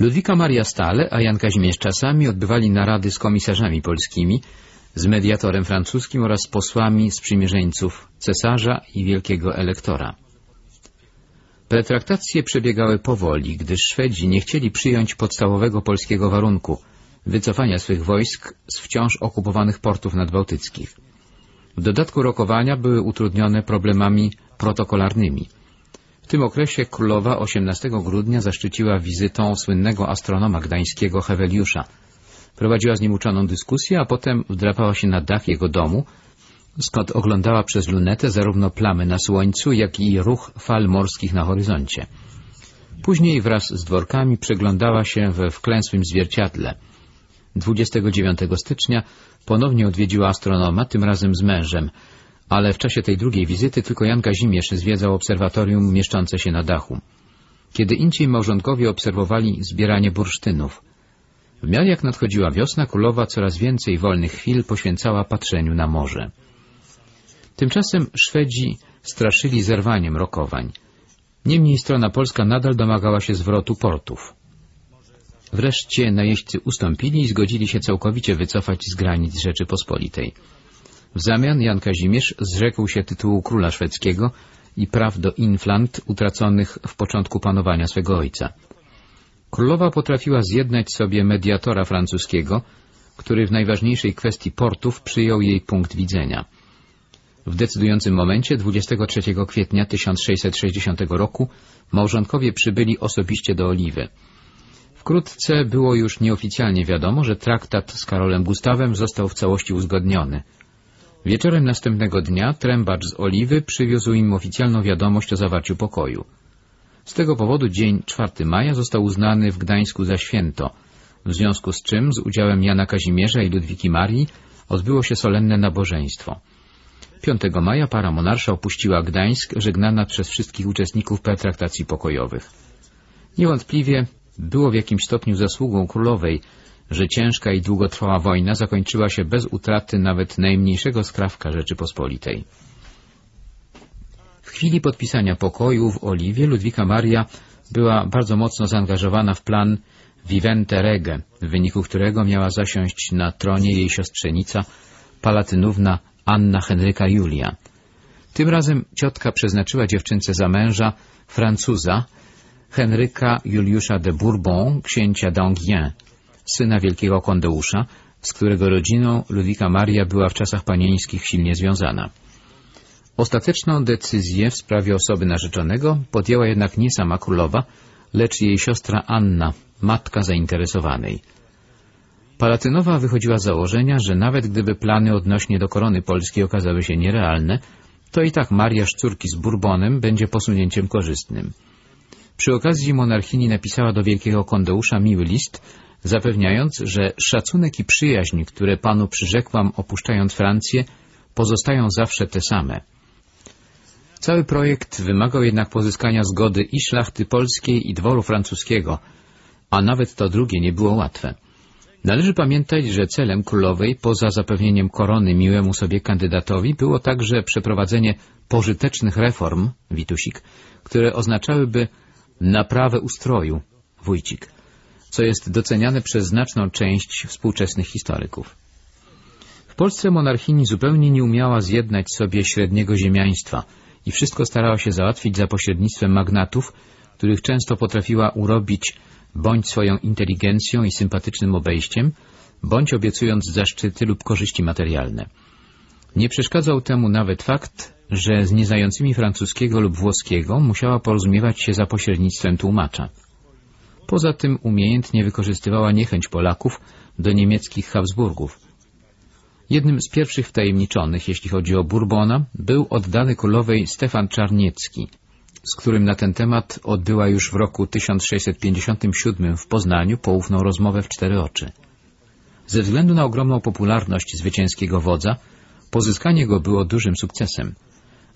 Ludwika Maria stale, a Jan Kazimierz czasami odbywali narady z komisarzami polskimi, z mediatorem francuskim oraz posłami sprzymierzeńców cesarza i wielkiego elektora. Pretraktacje przebiegały powoli, gdyż Szwedzi nie chcieli przyjąć podstawowego polskiego warunku wycofania swych wojsk z wciąż okupowanych portów nadbałtyckich. W dodatku rokowania były utrudnione problemami protokolarnymi. Tym okresie królowa 18 grudnia zaszczyciła wizytą słynnego astronoma gdańskiego Heweliusza. Prowadziła z nim uczoną dyskusję, a potem wdrapała się na dach jego domu, skąd oglądała przez lunetę zarówno plamy na słońcu, jak i ruch fal morskich na horyzoncie. Później wraz z dworkami przeglądała się we wklęsłym zwierciadle. 29 stycznia ponownie odwiedziła astronoma, tym razem z mężem, ale w czasie tej drugiej wizyty tylko Jan Kazimierz zwiedzał obserwatorium mieszczące się na dachu. Kiedy indziej małżonkowie obserwowali zbieranie bursztynów. W miarę jak nadchodziła wiosna, królowa coraz więcej wolnych chwil poświęcała patrzeniu na morze. Tymczasem Szwedzi straszyli zerwaniem rokowań. Niemniej strona polska nadal domagała się zwrotu portów. Wreszcie najeźdźcy ustąpili i zgodzili się całkowicie wycofać z granic Rzeczypospolitej. W zamian Jan Kazimierz zrzekł się tytułu króla szwedzkiego i praw do Inflant utraconych w początku panowania swego ojca. Królowa potrafiła zjednać sobie mediatora francuskiego, który w najważniejszej kwestii portów przyjął jej punkt widzenia. W decydującym momencie 23 kwietnia 1660 roku małżonkowie przybyli osobiście do Oliwy. Wkrótce było już nieoficjalnie wiadomo, że traktat z Karolem Gustawem został w całości uzgodniony. Wieczorem następnego dnia trębacz z Oliwy przywiózł im oficjalną wiadomość o zawarciu pokoju. Z tego powodu dzień 4 maja został uznany w Gdańsku za święto, w związku z czym z udziałem Jana Kazimierza i Ludwiki Marii odbyło się solenne nabożeństwo. 5 maja para monarsza opuściła Gdańsk, żegnana przez wszystkich uczestników pertraktacji pokojowych. Niewątpliwie było w jakimś stopniu zasługą królowej, że ciężka i długotrwała wojna zakończyła się bez utraty nawet najmniejszego skrawka Rzeczypospolitej. W chwili podpisania pokoju w Oliwie Ludwika Maria była bardzo mocno zaangażowana w plan Vivente Rege, w wyniku którego miała zasiąść na tronie jej siostrzenica, palatynówna Anna Henryka Julia. Tym razem ciotka przeznaczyła dziewczynce za męża Francuza, Henryka Juliusza de Bourbon, księcia d'Anguien, syna wielkiego kondeusza, z którego rodziną Ludwika Maria była w czasach panieńskich silnie związana. Ostateczną decyzję w sprawie osoby narzeczonego podjęła jednak nie sama królowa, lecz jej siostra Anna, matka zainteresowanej. Palatynowa wychodziła z założenia, że nawet gdyby plany odnośnie do korony polskiej okazały się nierealne, to i tak mariaż córki z Bourbonem będzie posunięciem korzystnym. Przy okazji monarchini napisała do wielkiego kondeusza miły list, zapewniając, że szacunek i przyjaźń, które panu przyrzekłam opuszczając Francję, pozostają zawsze te same. Cały projekt wymagał jednak pozyskania zgody i szlachty polskiej i dworu francuskiego, a nawet to drugie nie było łatwe. Należy pamiętać, że celem królowej, poza zapewnieniem korony miłemu sobie kandydatowi, było także przeprowadzenie pożytecznych reform, Witusik, które oznaczałyby naprawę ustroju, Wójcik, co jest doceniane przez znaczną część współczesnych historyków. W Polsce monarchini zupełnie nie umiała zjednać sobie średniego ziemiaństwa i wszystko starała się załatwić za pośrednictwem magnatów, których często potrafiła urobić bądź swoją inteligencją i sympatycznym obejściem, bądź obiecując zaszczyty lub korzyści materialne. Nie przeszkadzał temu nawet fakt, że z nieznającymi francuskiego lub włoskiego musiała porozumiewać się za pośrednictwem tłumacza. Poza tym umiejętnie wykorzystywała niechęć Polaków do niemieckich Habsburgów. Jednym z pierwszych wtajemniczonych, jeśli chodzi o Bourbona, był oddany królowej Stefan Czarniecki, z którym na ten temat odbyła już w roku 1657 w Poznaniu poufną rozmowę w cztery oczy. Ze względu na ogromną popularność zwycięskiego wodza, pozyskanie go było dużym sukcesem.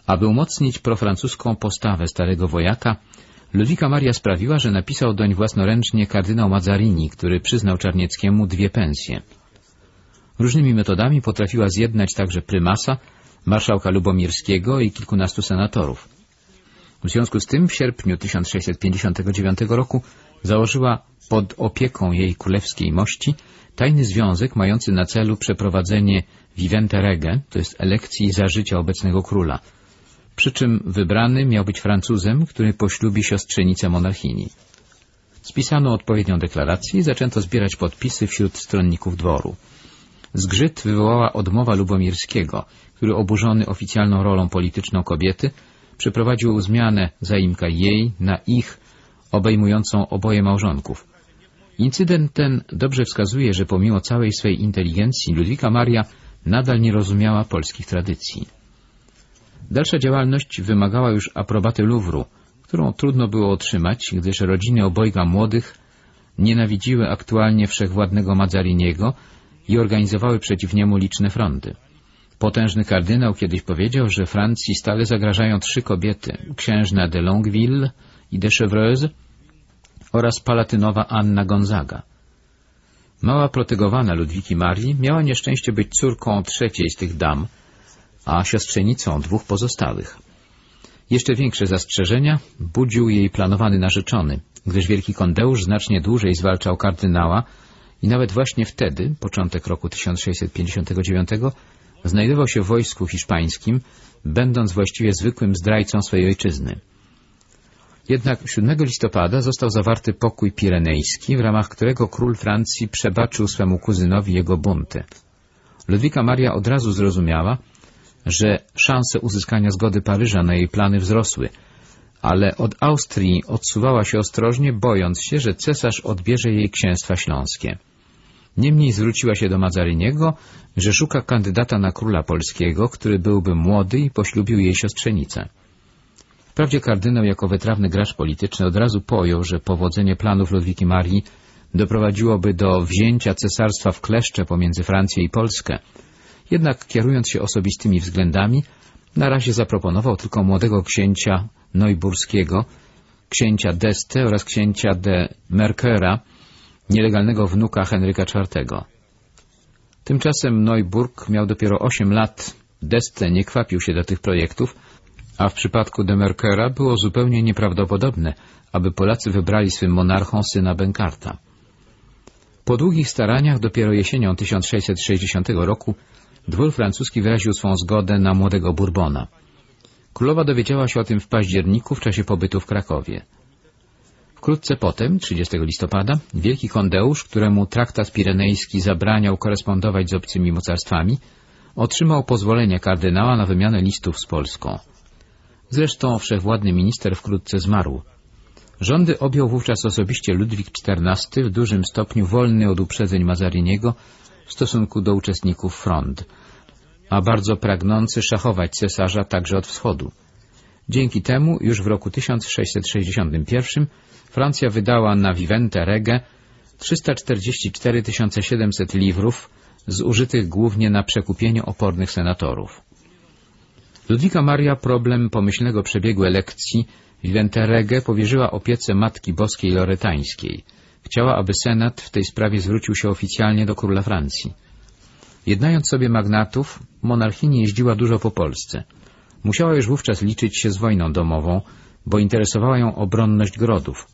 Aby umocnić profrancuską postawę starego wojaka, Ludwika Maria sprawiła, że napisał doń własnoręcznie kardynał Mazzarini, który przyznał Czarnieckiemu dwie pensje. Różnymi metodami potrafiła zjednać także prymasa, marszałka Lubomirskiego i kilkunastu senatorów. W związku z tym w sierpniu 1659 roku założyła pod opieką jej królewskiej mości tajny związek mający na celu przeprowadzenie vivente rege, to jest elekcji za życia obecnego króla. Przy czym wybrany miał być Francuzem, który poślubi siostrzenicę monarchini. Spisano odpowiednią deklarację i zaczęto zbierać podpisy wśród stronników dworu. Zgrzyt wywołała odmowa Lubomirskiego, który oburzony oficjalną rolą polityczną kobiety przeprowadził zmianę zaimka jej na ich, obejmującą oboje małżonków. Incydent ten dobrze wskazuje, że pomimo całej swej inteligencji Ludwika Maria nadal nie rozumiała polskich tradycji. Dalsza działalność wymagała już aprobaty Luwru, którą trudno było otrzymać, gdyż rodziny obojga młodych nienawidziły aktualnie wszechwładnego Mazzariniego i organizowały przeciw niemu liczne fronty. Potężny kardynał kiedyś powiedział, że Francji stale zagrażają trzy kobiety, księżna de Longueville i de Chevreuse oraz palatynowa Anna Gonzaga. Mała protegowana Ludwiki Marii miała nieszczęście być córką trzeciej z tych dam, a siostrzenicą dwóch pozostałych. Jeszcze większe zastrzeżenia budził jej planowany narzeczony, gdyż wielki kondeusz znacznie dłużej zwalczał kardynała i nawet właśnie wtedy, początek roku 1659, znajdował się w wojsku hiszpańskim, będąc właściwie zwykłym zdrajcą swojej ojczyzny. Jednak 7 listopada został zawarty pokój pirenejski, w ramach którego król Francji przebaczył swemu kuzynowi jego bunty. Ludwika Maria od razu zrozumiała, że szanse uzyskania zgody Paryża na jej plany wzrosły, ale od Austrii odsuwała się ostrożnie, bojąc się, że cesarz odbierze jej księstwa śląskie. Niemniej zwróciła się do Mazaryniego, że szuka kandydata na króla polskiego, który byłby młody i poślubił jej siostrzenicę. Wprawdzie kardynał jako wytrawny gracz polityczny od razu pojął, że powodzenie planów Ludwiki Marii doprowadziłoby do wzięcia cesarstwa w kleszcze pomiędzy Francję i Polskę. Jednak kierując się osobistymi względami, na razie zaproponował tylko młodego księcia Neuburskiego, księcia d'Este oraz księcia de Merkera, nielegalnego wnuka Henryka IV. Tymczasem Neuburg miał dopiero 8 lat, d'Este nie kwapił się do tych projektów, a w przypadku de Merkera było zupełnie nieprawdopodobne, aby Polacy wybrali swym monarchą syna Benkarta. Po długich staraniach dopiero jesienią 1660 roku dwór francuski wyraził swą zgodę na młodego Bourbona. Królowa dowiedziała się o tym w październiku w czasie pobytu w Krakowie. Wkrótce potem, 30 listopada, wielki kondeusz, któremu traktat pirenejski zabraniał korespondować z obcymi mocarstwami, otrzymał pozwolenie kardynała na wymianę listów z Polską. Zresztą wszechwładny minister wkrótce zmarł. Rządy objął wówczas osobiście Ludwik XIV, w dużym stopniu wolny od uprzedzeń Mazariniego w stosunku do uczestników front, a bardzo pragnący szachować cesarza także od wschodu. Dzięki temu już w roku 1661 Francja wydała na Vivente Rege 344 700 liwrów, zużytych głównie na przekupienie opornych senatorów. Ludwika Maria problem pomyślnego przebiegu elekcji Vivente Rege powierzyła opiece Matki Boskiej Loretańskiej. Chciała, aby Senat w tej sprawie zwrócił się oficjalnie do króla Francji. Jednając sobie magnatów, monarchini jeździła dużo po Polsce. Musiała już wówczas liczyć się z wojną domową, bo interesowała ją obronność grodów.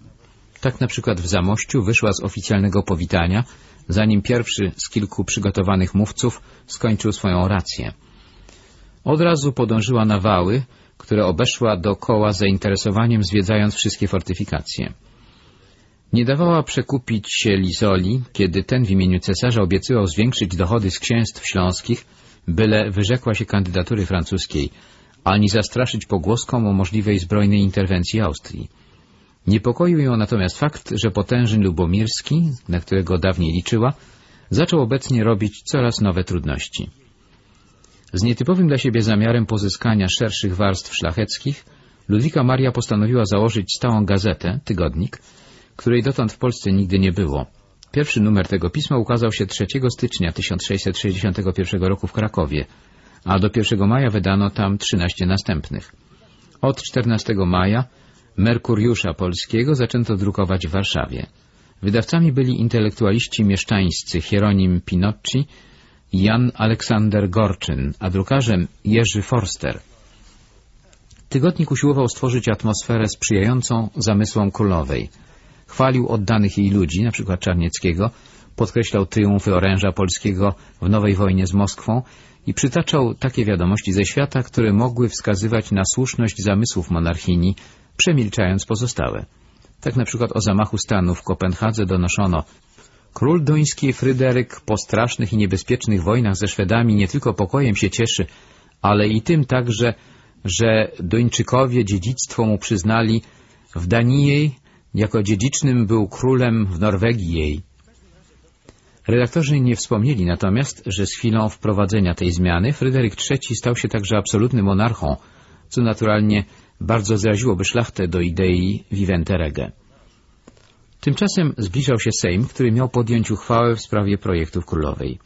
Tak na przykład w Zamościu wyszła z oficjalnego powitania, zanim pierwszy z kilku przygotowanych mówców skończył swoją rację. Od razu podążyła na wały, które obeszła dookoła zainteresowaniem, zwiedzając wszystkie fortyfikacje. Nie dawała przekupić się Lizoli, kiedy ten w imieniu cesarza obiecywał zwiększyć dochody z księstw śląskich, byle wyrzekła się kandydatury francuskiej, ani zastraszyć pogłoską o możliwej zbrojnej interwencji Austrii. Niepokoił ją natomiast fakt, że potężny Lubomirski, na którego dawniej liczyła, zaczął obecnie robić coraz nowe trudności. Z nietypowym dla siebie zamiarem pozyskania szerszych warstw szlacheckich, Ludwika Maria postanowiła założyć stałą gazetę, tygodnik, której dotąd w Polsce nigdy nie było. Pierwszy numer tego pisma ukazał się 3 stycznia 1661 roku w Krakowie, a do 1 maja wydano tam 13 następnych. Od 14 maja Merkuriusza Polskiego zaczęto drukować w Warszawie. Wydawcami byli intelektualiści mieszczańscy Hieronim Pinocci i Jan Aleksander Gorczyn, a drukarzem Jerzy Forster. Tygodnik usiłował stworzyć atmosferę sprzyjającą zamysłom królowej. Chwalił oddanych jej ludzi, np. Czarnieckiego, podkreślał triumfy oręża polskiego w nowej wojnie z Moskwą i przytaczał takie wiadomości ze świata, które mogły wskazywać na słuszność zamysłów monarchini, przemilczając pozostałe. Tak na przykład o zamachu stanu w Kopenhadze donoszono Król duński Fryderyk po strasznych i niebezpiecznych wojnach ze Szwedami nie tylko pokojem się cieszy, ale i tym także, że Duńczykowie dziedzictwo mu przyznali w Danii jako dziedzicznym był królem w Norwegii jej. Redaktorzy nie wspomnieli natomiast, że z chwilą wprowadzenia tej zmiany Fryderyk III stał się także absolutnym monarchą, co naturalnie bardzo zraziłoby szlachtę do idei Vivente Rege. Tymczasem zbliżał się Sejm, który miał podjąć uchwałę w sprawie projektów królowej.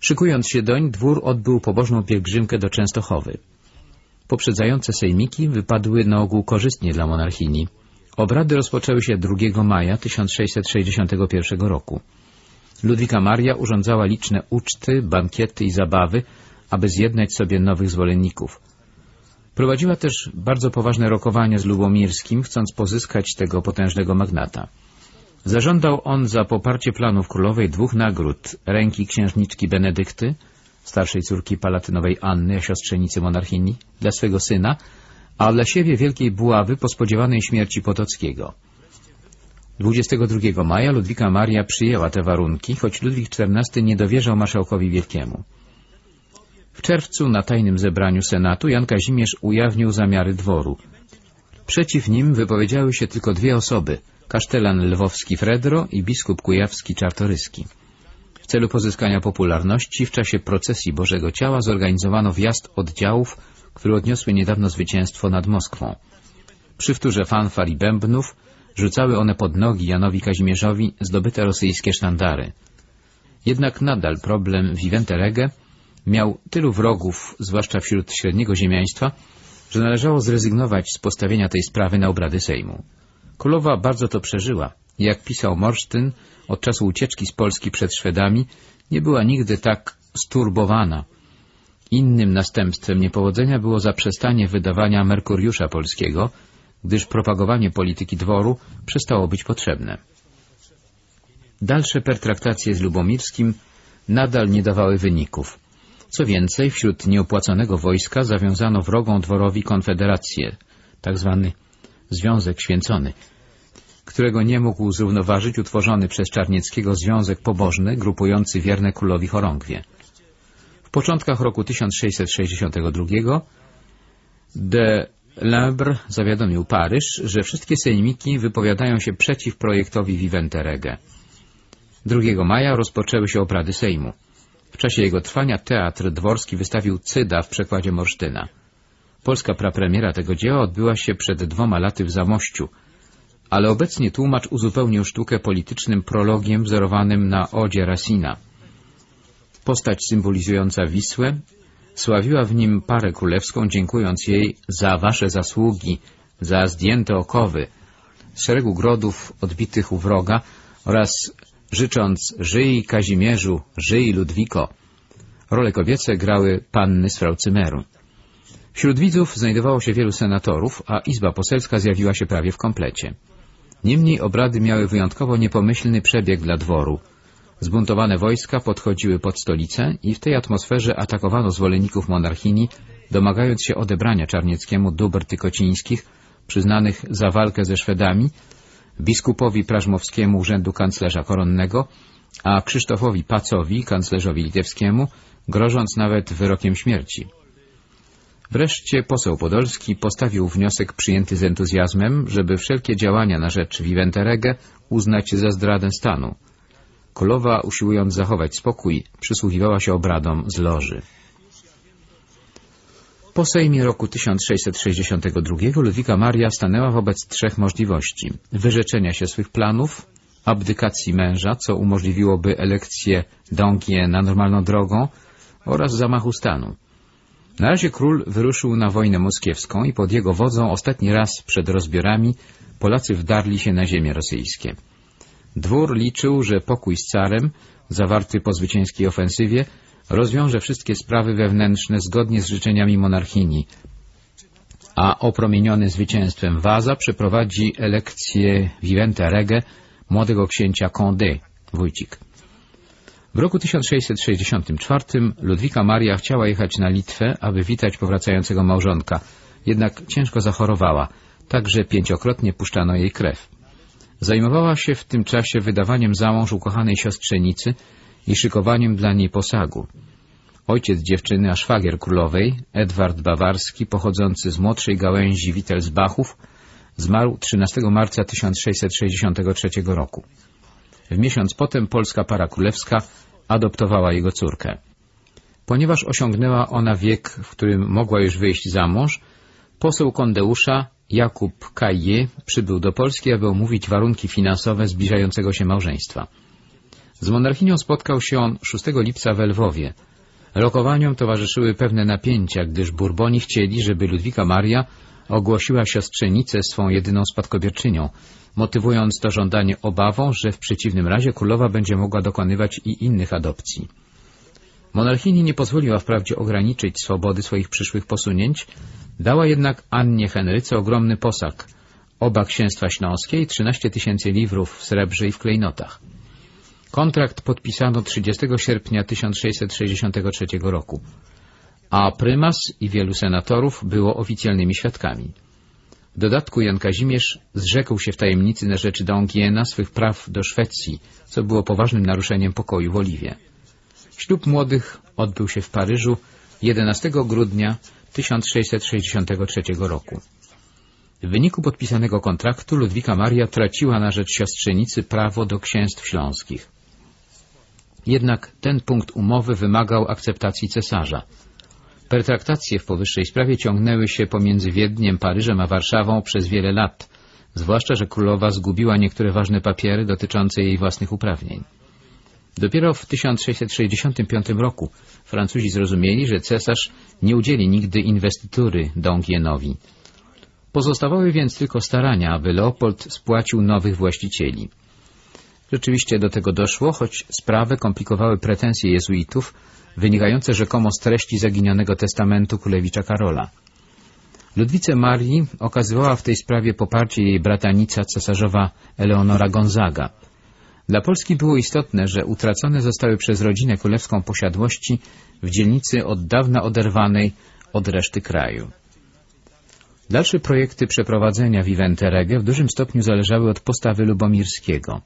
Szykując się doń, dwór odbył pobożną pielgrzymkę do Częstochowy. Poprzedzające sejmiki wypadły na ogół korzystnie dla monarchini. Obrady rozpoczęły się 2 maja 1661 roku. Ludwika Maria urządzała liczne uczty, bankiety i zabawy, aby zjednać sobie nowych zwolenników. Prowadziła też bardzo poważne rokowania z Lubomirskim, chcąc pozyskać tego potężnego magnata. Zażądał on za poparcie planów królowej dwóch nagród ręki księżniczki Benedykty, starszej córki palatynowej Anny, siostrzenicy monarchini, dla swego syna, a dla siebie wielkiej buławy po spodziewanej śmierci Potockiego. 22 maja Ludwika Maria przyjęła te warunki, choć Ludwik XIV nie dowierzał marszałkowi Wielkiemu. W czerwcu na tajnym zebraniu Senatu Jan Kazimierz ujawnił zamiary dworu. Przeciw nim wypowiedziały się tylko dwie osoby, kasztelan lwowski Fredro i biskup kujawski Czartoryski. W celu pozyskania popularności w czasie procesji Bożego Ciała zorganizowano wjazd oddziałów, które odniosły niedawno zwycięstwo nad Moskwą. Przy wtórze fanfar i bębnów rzucały one pod nogi Janowi Kazimierzowi zdobyte rosyjskie sztandary. Jednak nadal problem Vivente Rege miał tylu wrogów, zwłaszcza wśród średniego ziemiaństwa, że należało zrezygnować z postawienia tej sprawy na obrady Sejmu. Królowa bardzo to przeżyła. Jak pisał Morsztyn, od czasu ucieczki z Polski przed Szwedami nie była nigdy tak sturbowana. Innym następstwem niepowodzenia było zaprzestanie wydawania Merkuriusza Polskiego, gdyż propagowanie polityki dworu przestało być potrzebne. Dalsze pertraktacje z Lubomirskim nadal nie dawały wyników. Co więcej, wśród nieopłacanego wojska zawiązano wrogą dworowi konfederację, tzw. Tak Związek Święcony, którego nie mógł zrównoważyć utworzony przez Czarnieckiego Związek Pobożny, grupujący wierne królowi chorągwie. Początkach roku 1662 de Lebre zawiadomił Paryż, że wszystkie sejmiki wypowiadają się przeciw projektowi Vivente Rege. 2 maja rozpoczęły się obrady Sejmu. W czasie jego trwania Teatr Dworski wystawił Cyda w przekładzie Morsztyna. Polska prapremiera tego dzieła odbyła się przed dwoma laty w Zamościu, ale obecnie tłumacz uzupełnił sztukę politycznym prologiem wzorowanym na Odzie Racina. Postać symbolizująca Wisłę sławiła w nim parę królewską, dziękując jej za wasze zasługi, za zdjęte okowy, szeregu grodów odbitych u wroga oraz życząc żyj Kazimierzu, żyj Ludwiko. Role kobiece grały panny z Fraucymeru. Wśród widzów znajdowało się wielu senatorów, a Izba Poselska zjawiła się prawie w komplecie. Niemniej obrady miały wyjątkowo niepomyślny przebieg dla dworu. Zbuntowane wojska podchodziły pod stolicę i w tej atmosferze atakowano zwolenników monarchini, domagając się odebrania Czarnieckiemu dóbr tykocińskich, przyznanych za walkę ze Szwedami, biskupowi Prażmowskiemu urzędu kanclerza koronnego, a Krzysztofowi Pacowi, kanclerzowi litewskiemu, grożąc nawet wyrokiem śmierci. Wreszcie poseł Podolski postawił wniosek przyjęty z entuzjazmem, żeby wszelkie działania na rzecz Viventerege uznać za zdradę stanu. Królowa, usiłując zachować spokój, przysłuchiwała się obradom z loży. Po Sejmie roku 1662 Ludwika Maria stanęła wobec trzech możliwości. Wyrzeczenia się swych planów, abdykacji męża, co umożliwiłoby elekcję Donkie na normalną drogą oraz zamachu stanu. Na razie król wyruszył na wojnę moskiewską i pod jego wodzą ostatni raz przed rozbiorami Polacy wdarli się na ziemię rosyjskie. Dwór liczył, że pokój z carem, zawarty po zwycięskiej ofensywie, rozwiąże wszystkie sprawy wewnętrzne zgodnie z życzeniami monarchini, a opromieniony zwycięstwem Waza przeprowadzi elekcję Vivente Rege młodego księcia Condé, Wójcik. W roku 1664 Ludwika Maria chciała jechać na Litwę, aby witać powracającego małżonka, jednak ciężko zachorowała, także pięciokrotnie puszczano jej krew. Zajmowała się w tym czasie wydawaniem za mąż ukochanej siostrzenicy i szykowaniem dla niej posagu. Ojciec dziewczyny, a szwagier królowej, Edward Bawarski, pochodzący z młodszej gałęzi Wittelsbachów, zmarł 13 marca 1663 roku. W miesiąc potem polska para królewska adoptowała jego córkę. Ponieważ osiągnęła ona wiek, w którym mogła już wyjść za mąż, poseł Kondeusza Jakub Kajje przybył do Polski, aby omówić warunki finansowe zbliżającego się małżeństwa. Z monarchinią spotkał się on 6 lipca w Lwowie. Rokowaniom towarzyszyły pewne napięcia, gdyż Burboni chcieli, żeby Ludwika Maria ogłosiła siostrzenicę swą jedyną spadkobierczynią, motywując to żądanie obawą, że w przeciwnym razie królowa będzie mogła dokonywać i innych adopcji. Monarchini nie pozwoliła wprawdzie ograniczyć swobody swoich przyszłych posunięć, dała jednak Annie Henryce ogromny posag, oba księstwa śląskie i 13 tysięcy liwrów w srebrze i w klejnotach. Kontrakt podpisano 30 sierpnia 1663 roku, a prymas i wielu senatorów było oficjalnymi świadkami. W dodatku Jan Kazimierz zrzekł się w tajemnicy na rzecz Dongiena swych praw do Szwecji, co było poważnym naruszeniem pokoju w Oliwie. Ślub młodych odbył się w Paryżu 11 grudnia 1663 roku. W wyniku podpisanego kontraktu Ludwika Maria traciła na rzecz siostrzenicy prawo do księstw śląskich. Jednak ten punkt umowy wymagał akceptacji cesarza. Pertraktacje w powyższej sprawie ciągnęły się pomiędzy Wiedniem, Paryżem a Warszawą przez wiele lat, zwłaszcza, że królowa zgubiła niektóre ważne papiery dotyczące jej własnych uprawnień. Dopiero w 1665 roku Francuzi zrozumieli, że cesarz nie udzieli nigdy inwestytury Dongienowi. Pozostawały więc tylko starania, aby Leopold spłacił nowych właścicieli. Rzeczywiście do tego doszło, choć sprawę komplikowały pretensje jezuitów, wynikające rzekomo z treści zaginionego testamentu królewicza Karola. Ludwice Marii okazywała w tej sprawie poparcie jej bratanica cesarzowa Eleonora Gonzaga. Dla Polski było istotne, że utracone zostały przez rodzinę królewską posiadłości w dzielnicy od dawna oderwanej od reszty kraju. Dalsze projekty przeprowadzenia Vivente Rege w dużym stopniu zależały od postawy Lubomirskiego.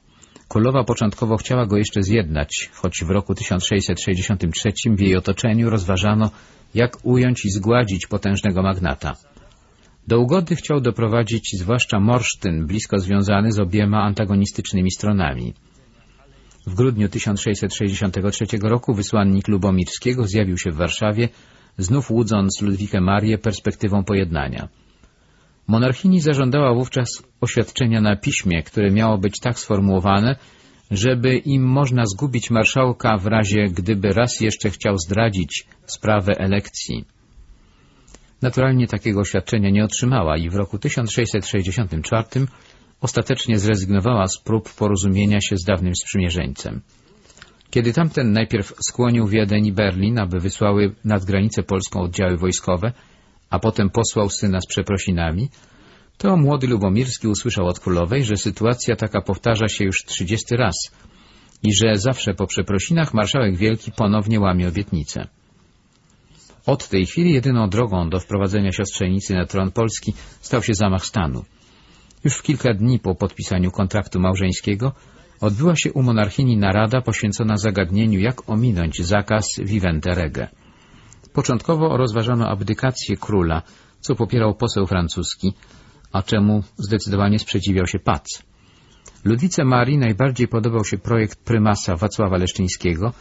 Królowa początkowo chciała go jeszcze zjednać, choć w roku 1663 w jej otoczeniu rozważano, jak ująć i zgładzić potężnego magnata. Do ugody chciał doprowadzić zwłaszcza Morsztyn, blisko związany z obiema antagonistycznymi stronami. W grudniu 1663 roku wysłannik Lubomirskiego zjawił się w Warszawie, znów łudząc Ludwikę Marię perspektywą pojednania. Monarchini zażądała wówczas oświadczenia na piśmie, które miało być tak sformułowane, żeby im można zgubić marszałka w razie, gdyby raz jeszcze chciał zdradzić sprawę elekcji. Naturalnie takiego oświadczenia nie otrzymała i w roku 1664 ostatecznie zrezygnowała z prób porozumienia się z dawnym sprzymierzeńcem. Kiedy tamten najpierw skłonił Wiedeń i Berlin, aby wysłały nad granicę polską oddziały wojskowe, a potem posłał syna z przeprosinami, to młody Lubomirski usłyszał od królowej, że sytuacja taka powtarza się już trzydziesty raz i że zawsze po przeprosinach marszałek Wielki ponownie łamie obietnicę. Od tej chwili jedyną drogą do wprowadzenia siostrzenicy na tron Polski stał się zamach stanu. Już w kilka dni po podpisaniu kontraktu małżeńskiego odbyła się u monarchini narada poświęcona zagadnieniu, jak ominąć zakaz vivente rege. Początkowo rozważano abdykację króla, co popierał poseł francuski, a czemu zdecydowanie sprzeciwiał się Pac. Ludwice Marii najbardziej podobał się projekt prymasa Wacława Leszczyńskiego,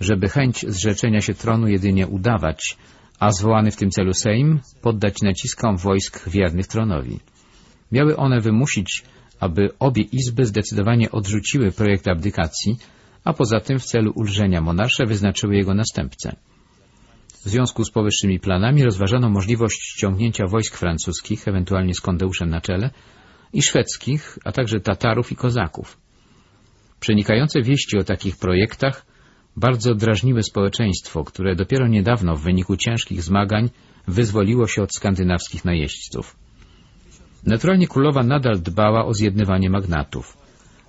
żeby chęć zrzeczenia się tronu jedynie udawać, a zwołany w tym celu Sejm poddać naciskom wojsk wiernych tronowi. Miały one wymusić, aby obie izby zdecydowanie odrzuciły projekt abdykacji, a poza tym w celu ulżenia monarsze wyznaczyły jego następcę. W związku z powyższymi planami rozważano możliwość ściągnięcia wojsk francuskich, ewentualnie z Kondeuszem na czele, i szwedzkich, a także Tatarów i Kozaków. Przenikające wieści o takich projektach bardzo drażniłe społeczeństwo, które dopiero niedawno w wyniku ciężkich zmagań wyzwoliło się od skandynawskich najeźdźców. Naturalnie królowa nadal dbała o zjednywanie magnatów.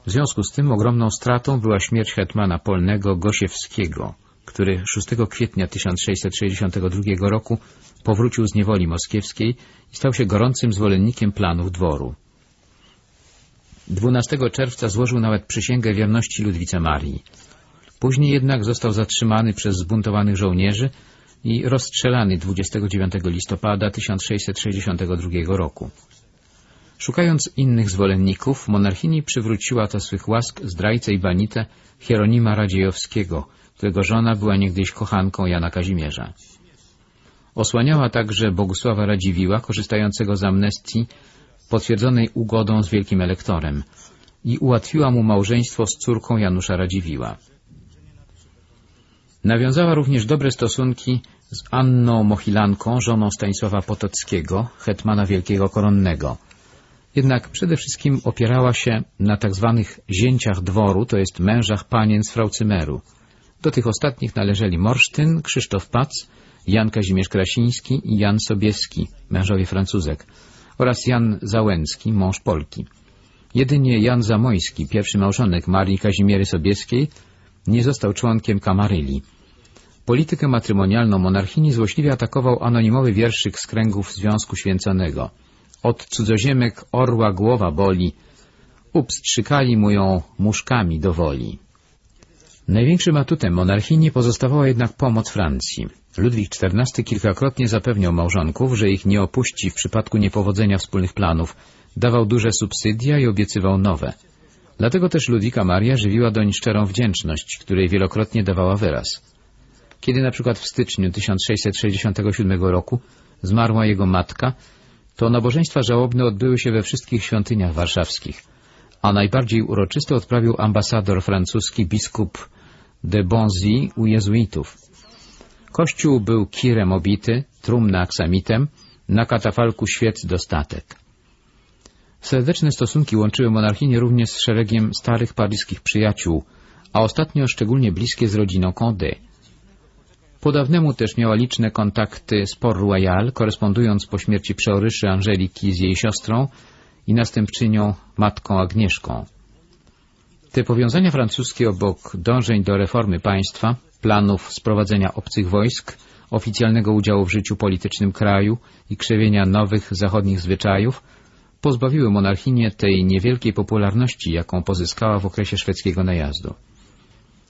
W związku z tym ogromną stratą była śmierć hetmana polnego Gosiewskiego, który 6 kwietnia 1662 roku powrócił z niewoli moskiewskiej i stał się gorącym zwolennikiem planów dworu. 12 czerwca złożył nawet przysięgę wierności Ludwice Marii. Później jednak został zatrzymany przez zbuntowanych żołnierzy i rozstrzelany 29 listopada 1662 roku. Szukając innych zwolenników, monarchini przywróciła do swych łask zdrajcę i banitę Hieronima Radziejowskiego, którego żona była niegdyś kochanką Jana Kazimierza. Osłaniała także Bogusława Radziwiła, korzystającego z amnestii potwierdzonej ugodą z wielkim elektorem i ułatwiła mu małżeństwo z córką Janusza Radziwiła. Nawiązała również dobre stosunki z Anną Mochilanką, żoną Stanisława Potockiego, hetmana Wielkiego Koronnego. Jednak przede wszystkim opierała się na tak zwanych zięciach dworu, to jest mężach panien z Fraucymeru. Do tych ostatnich należeli Morsztyn, Krzysztof Pac, Jan Kazimierz Krasiński i Jan Sobieski, mężowie Francuzek, oraz Jan Załęcki, mąż Polki. Jedynie Jan Zamojski, pierwszy małżonek Marii Kazimiery Sobieskiej, nie został członkiem Kamaryli. Politykę matrymonialną monarchini złośliwie atakował anonimowy wierszyk z kręgów Związku Święconego. Od cudzoziemek orła głowa boli, upstrzykali mu ją muszkami do woli. Największym atutem monarchini pozostawała jednak pomoc Francji. Ludwik XIV kilkakrotnie zapewniał małżonków, że ich nie opuści w przypadku niepowodzenia wspólnych planów, dawał duże subsydia i obiecywał nowe. Dlatego też Ludwika Maria żywiła doń szczerą wdzięczność, której wielokrotnie dawała wyraz. Kiedy na przykład w styczniu 1667 roku zmarła jego matka, to nabożeństwa żałobne odbyły się we wszystkich świątyniach warszawskich, a najbardziej uroczysto odprawił ambasador francuski biskup de Bonzy u jezuitów. Kościół był kirem obity, trumna aksamitem, na katafalku świec dostatek. Serdeczne stosunki łączyły monarchinię również z szeregiem starych paryskich przyjaciół, a ostatnio szczególnie bliskie z rodziną Condé. Po dawnemu też miała liczne kontakty z Port Royal, korespondując po śmierci przeoryszy Angeliki z jej siostrą i następczynią matką Agnieszką. Te powiązania francuskie obok dążeń do reformy państwa, planów sprowadzenia obcych wojsk, oficjalnego udziału w życiu politycznym kraju i krzewienia nowych zachodnich zwyczajów pozbawiły monarchinię tej niewielkiej popularności, jaką pozyskała w okresie szwedzkiego najazdu.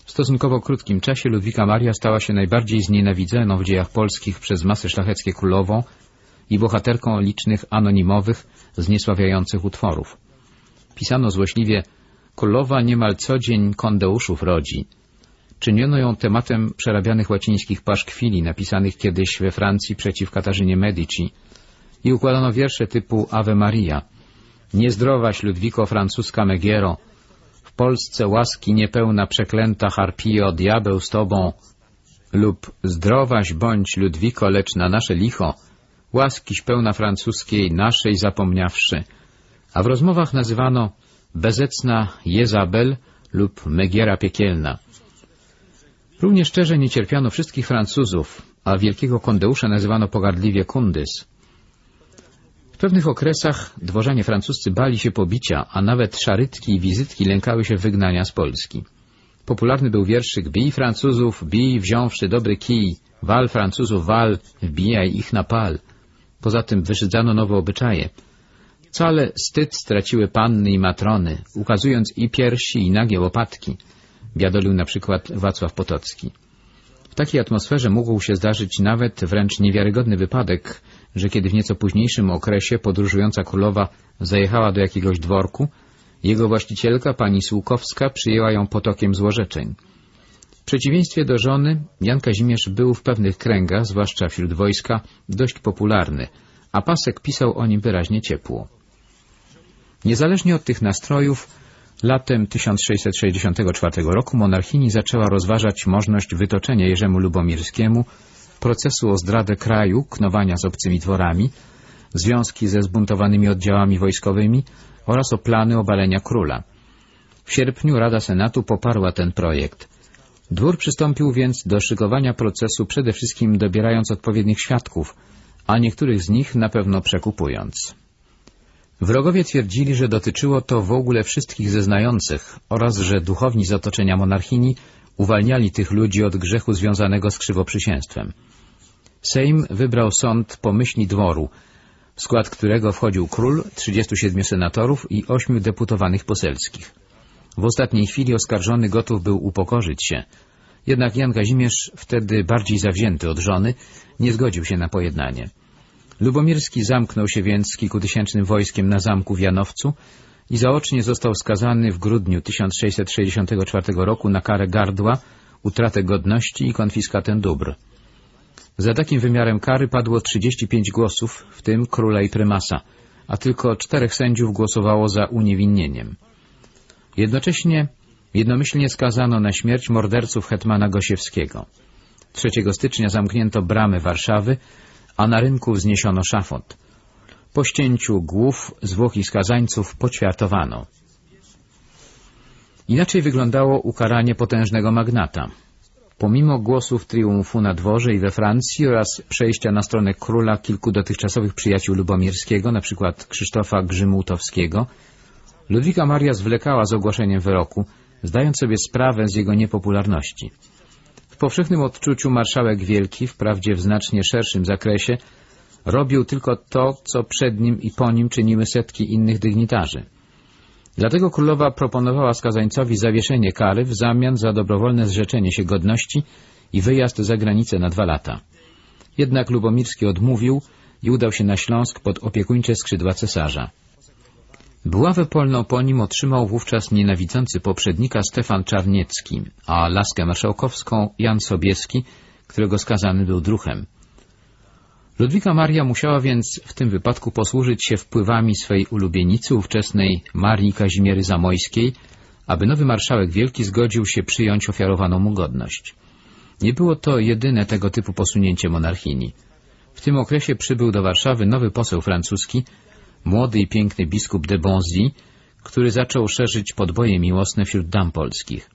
W stosunkowo krótkim czasie Ludwika Maria stała się najbardziej znienawidzoną w dziejach polskich przez masy szlacheckie królową i bohaterką licznych anonimowych, zniesławiających utworów. Pisano złośliwie Królowa niemal co dzień kondeuszów rodzi. Czyniono ją tematem przerabianych łacińskich paszkwili napisanych kiedyś we Francji przeciw Katarzynie Medici i układano wiersze typu Ave Maria. Niezdrowaś Ludwiko francuska Megiero, w Polsce łaski niepełna przeklęta harpio, diabeł z tobą, lub zdrowaś bądź Ludwiko, lecz na nasze licho, łaskiś pełna francuskiej naszej zapomniawszy. A w rozmowach nazywano bezecna Jezabel lub Megiera piekielna. Równie szczerze nie cierpiano wszystkich Francuzów, a wielkiego kondeusza nazywano pogardliwie kundys. W pewnych okresach dworzanie francuscy bali się pobicia, a nawet szarytki i wizytki lękały się wygnania z Polski. Popularny był wierszyk Bij Francuzów, bij wziąwszy dobry kij, wal Francuzów, wal, wbijaj ich na pal. Poza tym wyszydzano nowe obyczaje. Wcale styd straciły panny i matrony, ukazując i piersi, i nagie łopatki, biadolił na przykład Wacław Potocki. W takiej atmosferze mógł się zdarzyć nawet wręcz niewiarygodny wypadek, że kiedy w nieco późniejszym okresie podróżująca królowa zajechała do jakiegoś dworku, jego właścicielka, pani Słukowska, przyjęła ją potokiem złorzeczeń. W przeciwieństwie do żony, Jan Kazimierz był w pewnych kręgach, zwłaszcza wśród wojska, dość popularny, a Pasek pisał o nim wyraźnie ciepło. Niezależnie od tych nastrojów, latem 1664 roku monarchini zaczęła rozważać możliwość wytoczenia Jerzemu Lubomirskiemu procesu o zdradę kraju, knowania z obcymi dworami, związki ze zbuntowanymi oddziałami wojskowymi oraz o plany obalenia króla. W sierpniu Rada Senatu poparła ten projekt. Dwór przystąpił więc do szykowania procesu przede wszystkim dobierając odpowiednich świadków, a niektórych z nich na pewno przekupując. Wrogowie twierdzili, że dotyczyło to w ogóle wszystkich zeznających oraz że duchowni z otoczenia monarchini uwalniali tych ludzi od grzechu związanego z krzywoprzysięstwem. Sejm wybrał sąd pomyślni dworu, w skład którego wchodził król, 37 senatorów i 8 deputowanych poselskich. W ostatniej chwili oskarżony gotów był upokorzyć się, jednak Jan Kazimierz, wtedy bardziej zawzięty od żony, nie zgodził się na pojednanie. Lubomirski zamknął się więc z kilkutysięcznym wojskiem na zamku w Janowcu i zaocznie został skazany w grudniu 1664 roku na karę gardła, utratę godności i konfiskatę dóbr. Za takim wymiarem kary padło 35 głosów, w tym króla i prymasa, a tylko czterech sędziów głosowało za uniewinnieniem. Jednocześnie jednomyślnie skazano na śmierć morderców hetmana Gosiewskiego. 3 stycznia zamknięto bramy Warszawy, a na rynku wzniesiono szafot. Po ścięciu głów zwłoki skazańców poćwiartowano. Inaczej wyglądało ukaranie potężnego magnata. Pomimo głosów triumfu na dworze i we Francji oraz przejścia na stronę króla kilku dotychczasowych przyjaciół Lubomirskiego, np. Krzysztofa Grzymułtowskiego, Ludwika Maria zwlekała z ogłoszeniem wyroku, zdając sobie sprawę z jego niepopularności. W powszechnym odczuciu marszałek Wielki, wprawdzie w znacznie szerszym zakresie, robił tylko to, co przed nim i po nim czyniły setki innych dygnitarzy. Dlatego królowa proponowała skazańcowi zawieszenie kary w zamian za dobrowolne zrzeczenie się godności i wyjazd za granicę na dwa lata. Jednak Lubomirski odmówił i udał się na Śląsk pod opiekuńcze skrzydła cesarza. Buławę polną po nim otrzymał wówczas nienawidzący poprzednika Stefan Czarniecki, a laskę marszałkowską Jan Sobieski, którego skazany był druchem. Ludwika Maria musiała więc w tym wypadku posłużyć się wpływami swej ulubienicy ówczesnej Marii Kazimiery Zamojskiej, aby nowy marszałek wielki zgodził się przyjąć ofiarowaną mu godność. Nie było to jedyne tego typu posunięcie monarchini. W tym okresie przybył do Warszawy nowy poseł francuski, młody i piękny biskup de Bonzy, który zaczął szerzyć podboje miłosne wśród dam polskich.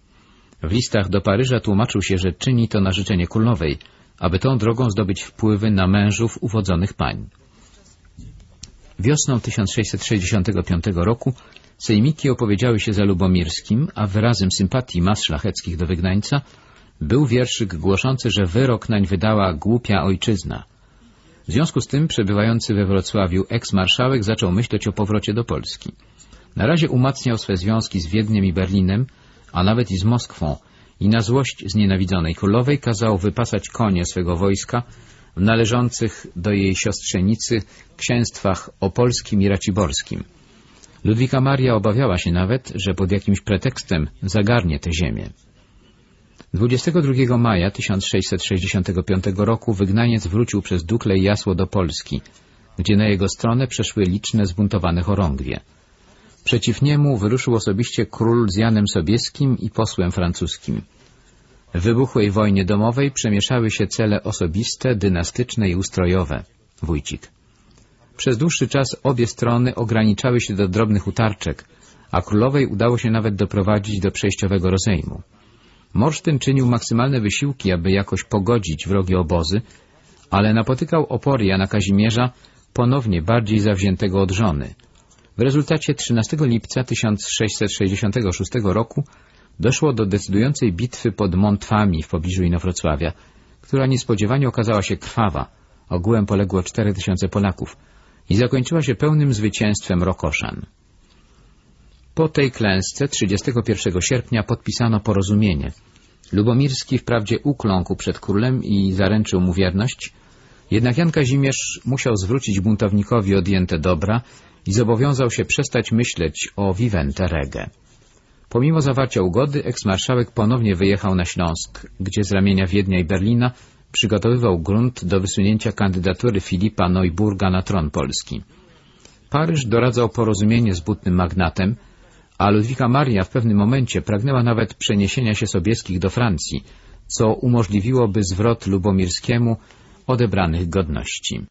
W listach do Paryża tłumaczył się, że czyni to na życzenie królowej, aby tą drogą zdobyć wpływy na mężów uwodzonych pań. Wiosną 1665 roku sejmiki opowiedziały się za Lubomirskim, a wyrazem sympatii mas szlacheckich do wygnańca był wierszyk głoszący, że wyrok nań wydała głupia ojczyzna. W związku z tym przebywający we Wrocławiu eks-marszałek zaczął myśleć o powrocie do Polski. Na razie umacniał swe związki z Wiedniem i Berlinem, a nawet i z Moskwą, i na złość znienawidzonej królowej kazał wypasać konie swego wojska w należących do jej siostrzenicy księstwach opolskim i raciborskim. Ludwika Maria obawiała się nawet, że pod jakimś pretekstem zagarnie tę ziemię. 22 maja 1665 roku wygnaniec wrócił przez Dukle Jasło do Polski, gdzie na jego stronę przeszły liczne zbuntowane chorągwie. Przeciw niemu wyruszył osobiście król z Janem Sobieskim i posłem francuskim. W wybuchłej wojnie domowej przemieszały się cele osobiste, dynastyczne i ustrojowe. Wójcik. Przez dłuższy czas obie strony ograniczały się do drobnych utarczek, a królowej udało się nawet doprowadzić do przejściowego rozejmu. Morsz ten czynił maksymalne wysiłki, aby jakoś pogodzić wrogie obozy, ale napotykał opory Jana Kazimierza, ponownie bardziej zawziętego od żony. W rezultacie 13 lipca 1666 roku doszło do decydującej bitwy pod Montwami w pobliżu Inowrocławia, która niespodziewanie okazała się krwawa. Ogółem poległo 4000 Polaków i zakończyła się pełnym zwycięstwem Rokoszan. Po tej klęsce 31 sierpnia podpisano porozumienie. Lubomirski wprawdzie ukląkł przed królem i zaręczył mu wierność, jednak Jan Kazimierz musiał zwrócić buntownikowi odjęte dobra i zobowiązał się przestać myśleć o vivente rege. Pomimo zawarcia ugody, eksmarszałek ponownie wyjechał na Śląsk, gdzie z ramienia Wiednia i Berlina przygotowywał grunt do wysunięcia kandydatury Filipa Neuburga na tron polski. Paryż doradzał porozumienie z butnym magnatem, a Ludwika Maria w pewnym momencie pragnęła nawet przeniesienia się Sobieskich do Francji, co umożliwiłoby zwrot Lubomirskiemu odebranych godności.